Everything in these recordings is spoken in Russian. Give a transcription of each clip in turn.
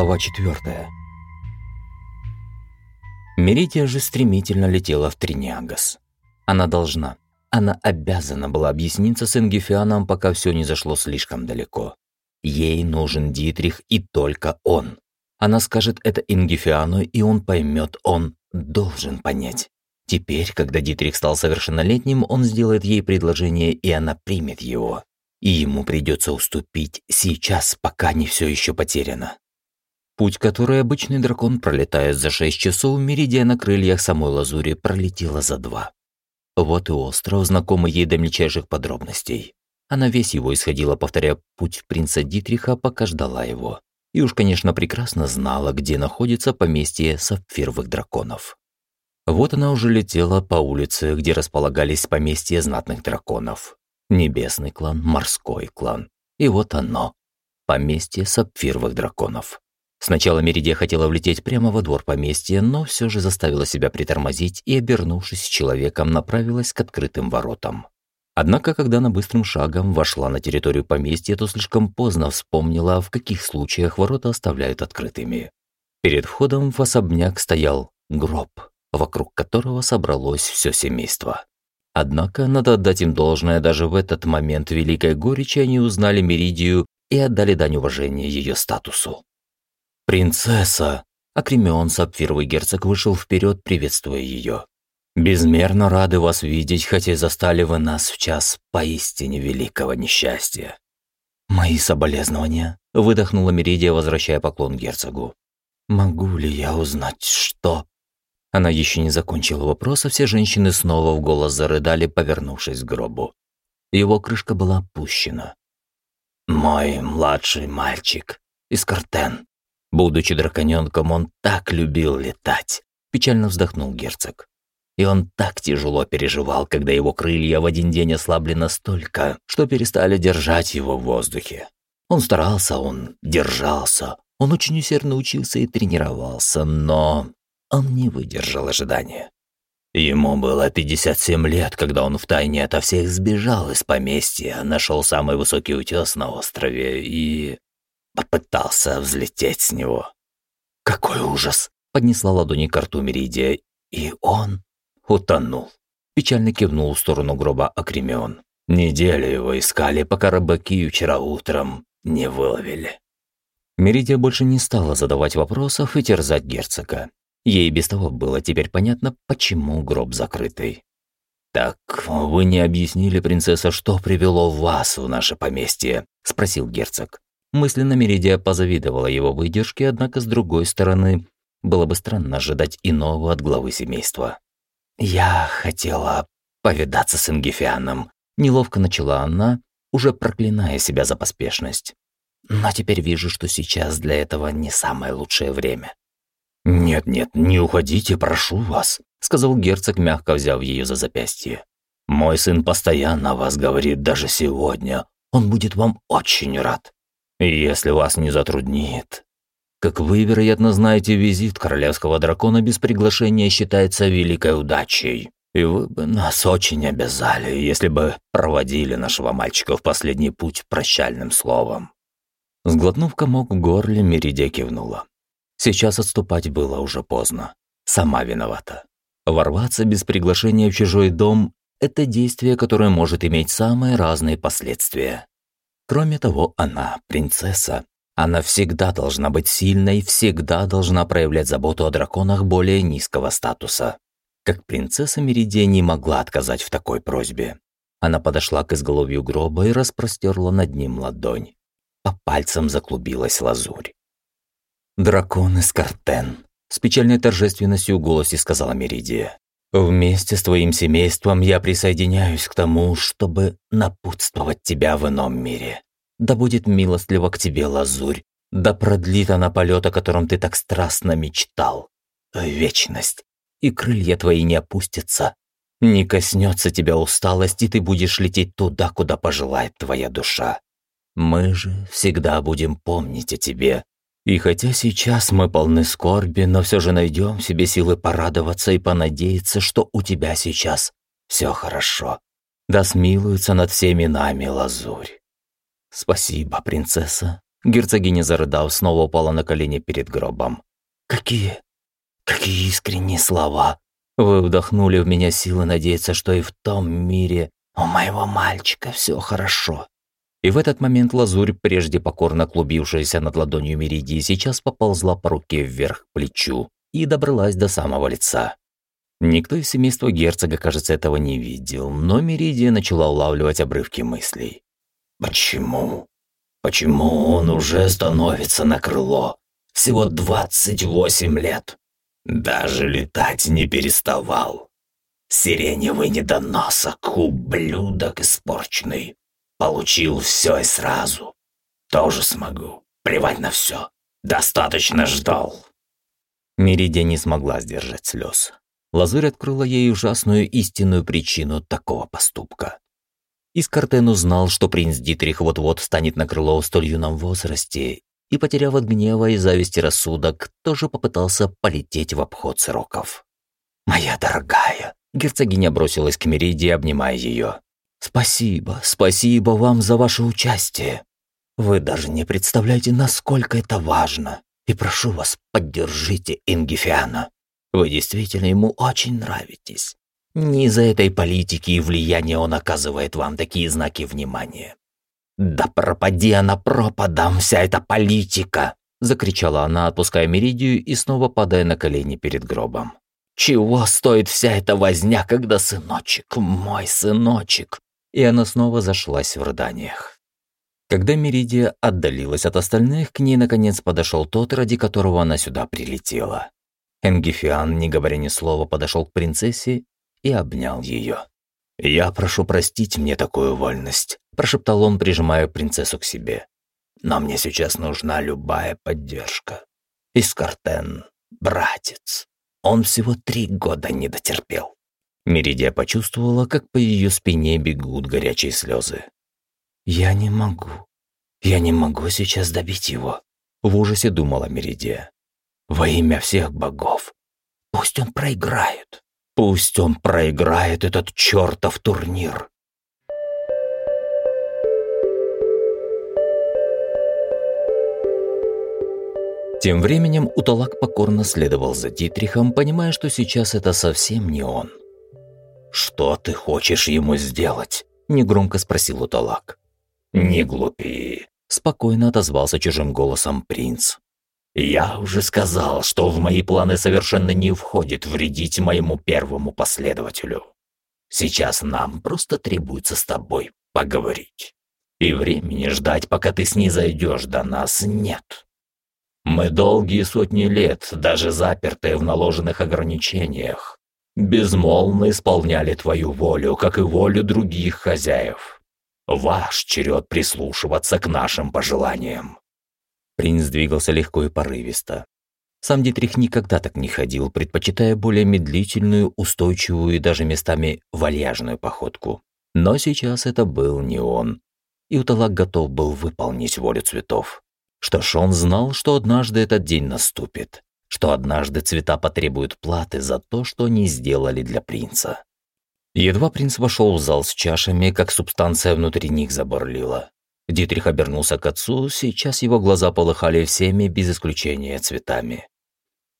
Глава 4. Меридия же стремительно летела в Триниагас. Она должна, она обязана была объясниться с Энгифианом, пока все не зашло слишком далеко. Ей нужен Дитрих и только он. Она скажет это Ингифиану, и он поймет, он должен понять. Теперь, когда Дитрих стал совершеннолетним, он сделает ей предложение, и она примет его. И ему придется уступить сейчас, пока не все еще потеряно. Путь, который обычный дракон пролетает за шесть часов, Меридия на крыльях самой лазури пролетела за два. Вот и остров, знакомый ей до мельчайших подробностей. Она весь его исходила, повторяя путь принца Дитриха, пока ждала его. И уж, конечно, прекрасно знала, где находится поместье сапфировых драконов. Вот она уже летела по улице, где располагались поместья знатных драконов. Небесный клан, морской клан. И вот оно, поместье сапфировых драконов. Сначала Меридия хотела влететь прямо во двор поместья, но все же заставила себя притормозить и, обернувшись человеком, направилась к открытым воротам. Однако, когда она быстрым шагом вошла на территорию поместья, то слишком поздно вспомнила, в каких случаях ворота оставляют открытыми. Перед входом в особняк стоял гроб, вокруг которого собралось все семейство. Однако, надо отдать им должное, даже в этот момент великой горечи они узнали Меридию и отдали дань уважения ее статусу. «Принцесса!» Акремион Сапфировый герцог вышел вперед, приветствуя ее. «Безмерно рады вас видеть, хотя застали вы нас в час поистине великого несчастья». «Мои соболезнования», – выдохнула Меридия, возвращая поклон герцогу. «Могу ли я узнать, что...» Она еще не закончила вопрос, а все женщины снова в голос зарыдали, повернувшись к гробу. Его крышка была опущена. «Мой младший мальчик, Искартен», Будучи драконёнком, он так любил летать, печально вздохнул герцог. И он так тяжело переживал, когда его крылья в один день ослабли настолько, что перестали держать его в воздухе. Он старался, он держался, он очень усердно учился и тренировался, но он не выдержал ожидания. Ему было 57 лет, когда он втайне ото всех сбежал из поместья, нашел самый высокий утес на острове и попытался взлететь с него. «Какой ужас!» — поднесла ладони к рту Меридия, и он утонул. Печально кивнул в сторону гроба Акремион. Неделю его искали, пока рыбаки вчера утром не выловили. Меридия больше не стала задавать вопросов и терзать герцога. Ей без того было теперь понятно, почему гроб закрытый. «Так вы не объяснили, принцесса, что привело вас в наше поместье?» – спросил герцог. Мысленно Меридия позавидовала его выдержке, однако, с другой стороны, было бы странно ожидать иного от главы семейства. «Я хотела повидаться с Ингифианом», – неловко начала она, уже проклиная себя за поспешность. «Но теперь вижу, что сейчас для этого не самое лучшее время». «Нет-нет, не уходите, прошу вас», – сказал герцог, мягко взяв ее за запястье. «Мой сын постоянно вас говорит даже сегодня. Он будет вам очень рад». Если вас не затруднит. Как вы, вероятно, знаете, визит королевского дракона без приглашения считается великой удачей. И вы бы нас очень обязали, если бы проводили нашего мальчика в последний путь прощальным словом». Сглотнув комок в горле, Меридия кивнула. Сейчас отступать было уже поздно. Сама виновата. Ворваться без приглашения в чужой дом – это действие, которое может иметь самые разные последствия. Кроме того, она принцесса. Она всегда должна быть сильной, всегда должна проявлять заботу о драконах более низкого статуса. Как принцесса Меридия не могла отказать в такой просьбе. Она подошла к изголовью гроба и распростерла над ним ладонь. По пальцам заклубилась лазурь. «Дракон из Картен», — с печальной торжественностью в голосе сказала Меридия. Вместе с твоим семейством я присоединяюсь к тому, чтобы напутствовать тебя в ином мире. Да будет милостливо к тебе лазурь, да продлит она полет, о котором ты так страстно мечтал. Вечность. И крылья твои не опустятся. Не коснется тебя усталость, и ты будешь лететь туда, куда пожелает твоя душа. Мы же всегда будем помнить о тебе, и хотя сейчас мы полны скорби, но все же найдем себе силы порадоваться и понадеяться, что у тебя сейчас все хорошо. Да смилуется над всеми нами лазурь. Спасибо, принцесса, Герцогиня, зарыдав, снова упала на колени перед гробом. «Какие... какие искренние слова! Вы вдохнули в меня силы надеяться, что и в том мире у моего мальчика все хорошо». И в этот момент лазурь, прежде покорно клубившаяся над ладонью Меридии, сейчас поползла по руке вверх к плечу и добралась до самого лица. Никто из семейства герцога, кажется, этого не видел, но Меридия начала улавливать обрывки мыслей. «Почему? Почему он уже становится на крыло? Всего двадцать восемь лет. Даже летать не переставал. Сиреневый недоносок, ублюдок испорченный. Получил все и сразу. Тоже смогу. Плевать на все. Достаточно ждал». Меридия не смогла сдержать слез. Лазурь открыла ей ужасную истинную причину такого поступка. Искартен узнал, что принц Дитрих вот-вот станет на крыло в столь юном возрасте, и, потеряв от гнева и зависти рассудок, тоже попытался полететь в обход сроков. «Моя дорогая!» – герцогиня бросилась к Мериде, обнимая ее. «Спасибо, спасибо вам за ваше участие. Вы даже не представляете, насколько это важно. И прошу вас, поддержите Ингифиана. Вы действительно ему очень нравитесь. Не из-за этой политики и влияния он оказывает вам такие знаки внимания. «Да пропади она пропадом, вся эта политика!» Закричала она, отпуская Меридию и снова падая на колени перед гробом. «Чего стоит вся эта возня, когда сыночек, мой сыночек?» И она снова зашлась в рыданиях. Когда Меридия отдалилась от остальных, к ней наконец подошел тот, ради которого она сюда прилетела. Энгифиан, не говоря ни слова, подошел к принцессе и обнял ее. «Я прошу простить мне такую вольность», – прошептал он, прижимая принцессу к себе. «Но мне сейчас нужна любая поддержка. Искартен, братец, он всего три года не дотерпел». Меридия почувствовала, как по ее спине бегут горячие слезы. «Я не могу. Я не могу сейчас добить его», – в ужасе думала Меридия. Во имя всех богов. Пусть он проиграет. Пусть он проиграет этот чертов турнир. Тем временем Уталак покорно следовал за Дитрихом, понимая, что сейчас это совсем не он. «Что ты хочешь ему сделать?» – негромко спросил Уталак. «Не глупи», – спокойно отозвался чужим голосом принц. «Я уже сказал, что в мои планы совершенно не входит вредить моему первому последователю. Сейчас нам просто требуется с тобой поговорить. И времени ждать, пока ты снизойдешь до нас, нет. Мы долгие сотни лет, даже запертые в наложенных ограничениях, безмолвно исполняли твою волю, как и волю других хозяев. Ваш черед прислушиваться к нашим пожеланиям. Принц двигался легко и порывисто. Сам Дитрих никогда так не ходил, предпочитая более медлительную, устойчивую и даже местами вальяжную походку. Но сейчас это был не он. И Уталак готов был выполнить волю цветов. Что ж, он знал, что однажды этот день наступит, что однажды цвета потребуют платы за то, что они сделали для принца. Едва принц вошел в зал с чашами, как субстанция внутри них заборлила. Дитрих обернулся к отцу, сейчас его глаза полыхали всеми, без исключения цветами.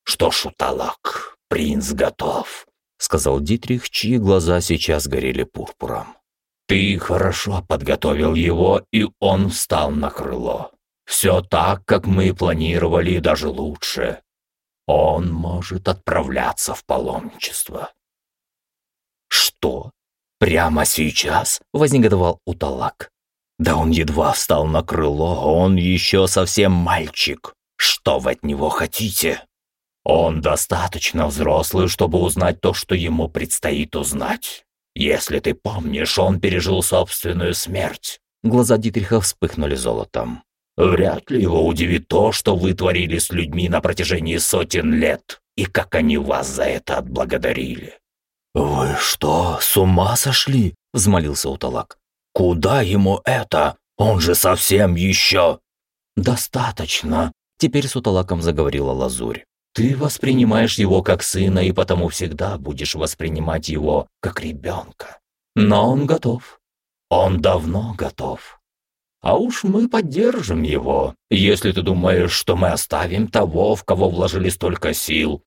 «Что ж, Уталак, принц готов», — сказал Дитрих, чьи глаза сейчас горели пурпуром. «Ты хорошо подготовил его, и он встал на крыло. Все так, как мы планировали, и даже лучше. Он может отправляться в паломничество». «Что? Прямо сейчас?» — вознегодовал Уталак. Да он едва встал на крыло, он еще совсем мальчик. Что вы от него хотите? Он достаточно взрослый, чтобы узнать то, что ему предстоит узнать. Если ты помнишь, он пережил собственную смерть. Глаза Дитриха вспыхнули золотом. Вряд ли его удивит то, что вы творили с людьми на протяжении сотен лет, и как они вас за это отблагодарили. «Вы что, с ума сошли?» – взмолился Уталак. Куда ему это? Он же совсем еще...» «Достаточно», — теперь с утолаком заговорила Лазурь. «Ты воспринимаешь его как сына и потому всегда будешь воспринимать его как ребенка. Но он готов. Он давно готов. А уж мы поддержим его. Если ты думаешь, что мы оставим того, в кого вложили столько сил,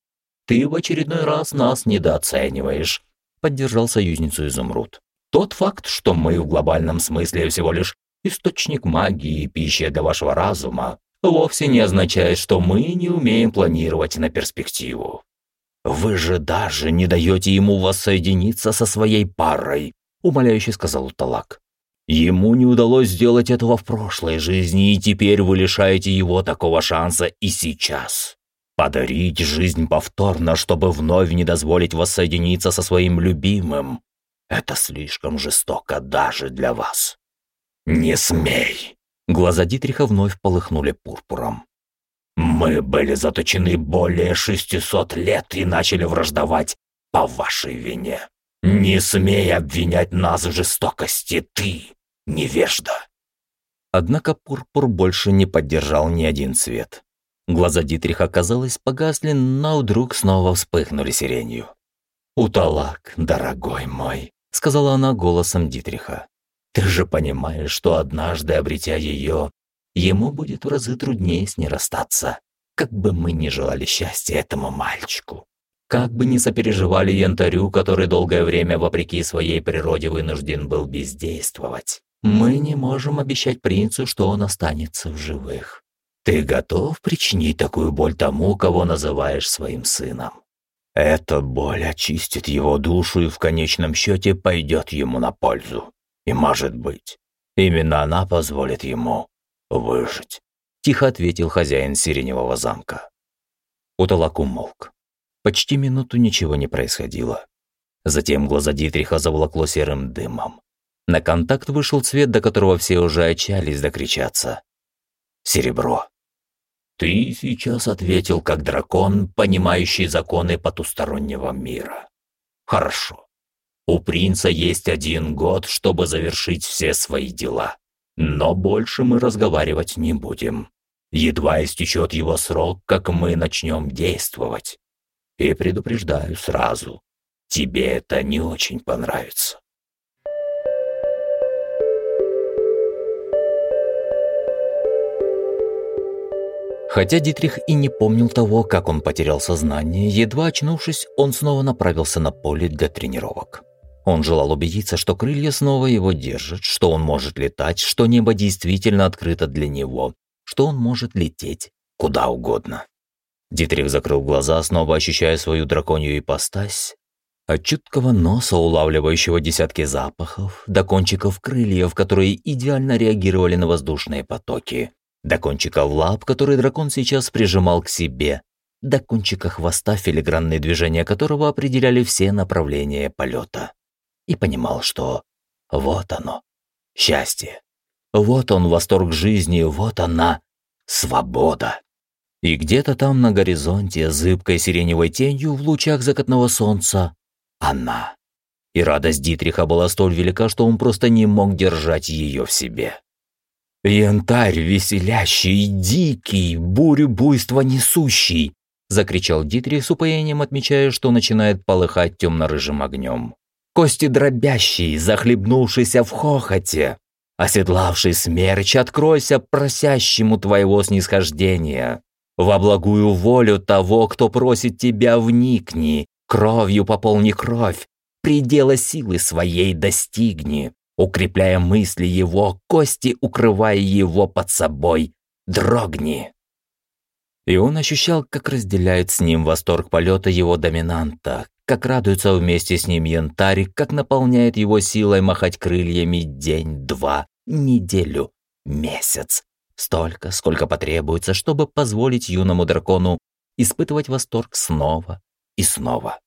ты в очередной раз нас недооцениваешь», — поддержал союзницу Изумруд. «Тот факт, что мы в глобальном смысле всего лишь источник магии и пища для вашего разума, вовсе не означает, что мы не умеем планировать на перспективу. Вы же даже не даете ему воссоединиться со своей парой, умоляюще сказал Уталак. Ему не удалось сделать этого в прошлой жизни, и теперь вы лишаете его такого шанса и сейчас. Подарить жизнь повторно, чтобы вновь не дозволить воссоединиться со своим любимым, это слишком жестоко даже для вас. Не смей. Глаза Дитриха вновь полыхнули пурпуром. Мы были заточены более 600 лет и начали враждовать по вашей вине. Не смей обвинять нас в жестокости, ты, невежда. Однако Пурпур больше не поддержал ни один цвет. Глаза Дитриха, казалось, погасли, но вдруг снова вспыхнули сиренью. «Уталак, дорогой мой», — сказала она голосом Дитриха. «Ты же понимаешь, что однажды, обретя ее, ему будет в разы труднее с ней расстаться, как бы мы ни желали счастья этому мальчику. Как бы ни сопереживали янтарю, который долгое время, вопреки своей природе, вынужден был бездействовать, мы не можем обещать принцу, что он останется в живых. Ты готов причинить такую боль тому, кого называешь своим сыном? Эта боль очистит его душу и в конечном счете пойдет ему на пользу. И, может быть, именно она позволит ему выжить. Тихо ответил хозяин Сиреневого замка. Уталак умолк. Почти минуту ничего не происходило. Затем глаза Дитриха заволокло серым дымом. На контакт вышел цвет, до которого все уже отчались докричаться. Серебро. «Ты сейчас ответил как дракон, понимающий законы потустороннего мира. Хорошо. У принца есть один год, чтобы завершить все свои дела. Но больше мы разговаривать не будем. Едва истечет его срок, как мы начнем действовать. И предупреждаю сразу, тебе это не очень понравится. Хотя Дитрих и не помнил того, как он потерял сознание, едва очнувшись, он снова направился на поле для тренировок. Он желал убедиться, что крылья снова его держат, что он может летать, что небо действительно открыто для него, что он может лететь куда угодно. Дитрих закрыл глаза, снова ощущая свою драконью ипостась. От чуткого носа, улавливающего десятки запахов, до кончиков крыльев, которые идеально реагировали на воздушные потоки, до кончиков лап, которые дракон сейчас прижимал к себе, до кончика хвоста, филигранные движения которого определяли все направления полета. И понимал, что вот оно, счастье. Вот он, восторг жизни, вот она, свобода. И где-то там на горизонте, зыбкой сиреневой тенью в лучах закатного солнца, она. И радость Дитриха была столь велика, что он просто не мог держать ее в себе. «Янтарь веселящий, дикий, бурю буйства несущий!» закричал Дитрих с упоением, отмечая, что начинает полыхать темно-рыжим огнем. «Кости дробящий, захлебнувшийся в хохоте, оседлавший смерч, откройся просящему твоего снисхождения. Во благую волю того, кто просит тебя, вникни, кровью пополни кровь, предела силы своей достигни, укрепляя мысли его, кости укрывая его под собой, дрогни. И он ощущал, как разделяет с ним восторг полета его доминанта, как радуется вместе с ним янтарь, как наполняет его силой махать крыльями день, два, неделю, месяц, Столько, сколько потребуется, чтобы позволить юному дракону испытывать восторг снова и снова.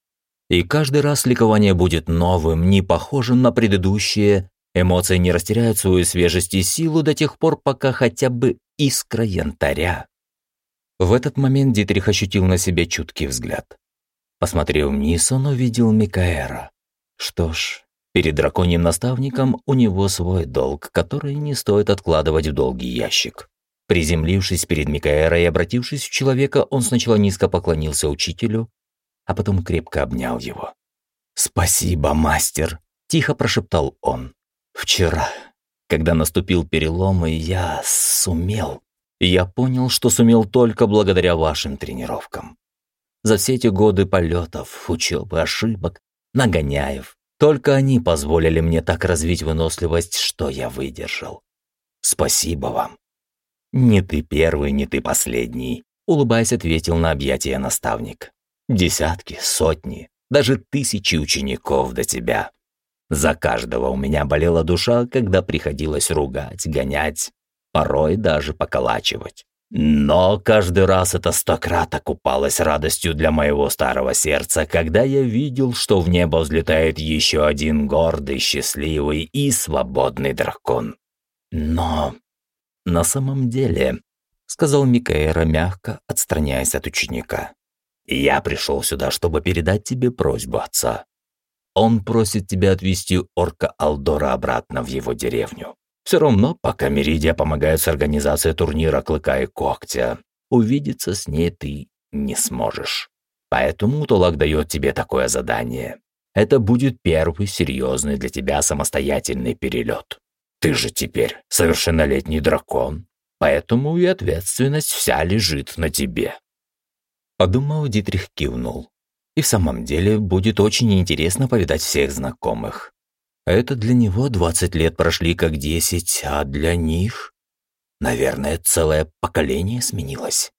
И каждый раз ликование будет новым, не похожим на предыдущее. Эмоции не растеряют свою свежесть и силу до тех пор, пока хотя бы искра янтаря. В этот момент Дитрих ощутил на себе чуткий взгляд. Посмотрев вниз, он увидел Микаэра. Что ж, Перед драконьим наставником у него свой долг, который не стоит откладывать в долгий ящик. Приземлившись перед Микаэрой и обратившись в человека, он сначала низко поклонился учителю, а потом крепко обнял его. «Спасибо, мастер!» – тихо прошептал он. «Вчера Когда наступил перелом, и я сумел. Я понял, что сумел только благодаря вашим тренировкам. За все эти годы полетов, учебы, ошибок, нагоняев, только они позволили мне так развить выносливость, что я выдержал. Спасибо вам. Не ты первый, не ты последний, улыбаясь, ответил на объятия наставник. Десятки, сотни, даже тысячи учеников до тебя. За каждого у меня болела душа, когда приходилось ругать, гонять, порой даже поколачивать. Но каждый раз это стократ окупалось радостью для моего старого сердца, когда я видел, что в небо взлетает еще один гордый, счастливый и свободный дракон. Но на самом деле, сказал Микаэра мягко, отстраняясь от ученика, я пришел сюда, чтобы передать тебе просьбу отца. Он просит тебя отвезти орка Алдора обратно в его деревню. Все равно, пока Меридия помогает с организацией турнира Клыка и Когтя, увидеться с ней ты не сможешь. Поэтому Тулак дает тебе такое задание. Это будет первый серьезный для тебя самостоятельный перелет. Ты же теперь совершеннолетний дракон, поэтому и ответственность вся лежит на тебе». Подумав, Дитрих кивнул. И в самом деле будет очень интересно повидать всех знакомых. Это для него 20 лет прошли как 10, а для них, наверное, целое поколение сменилось.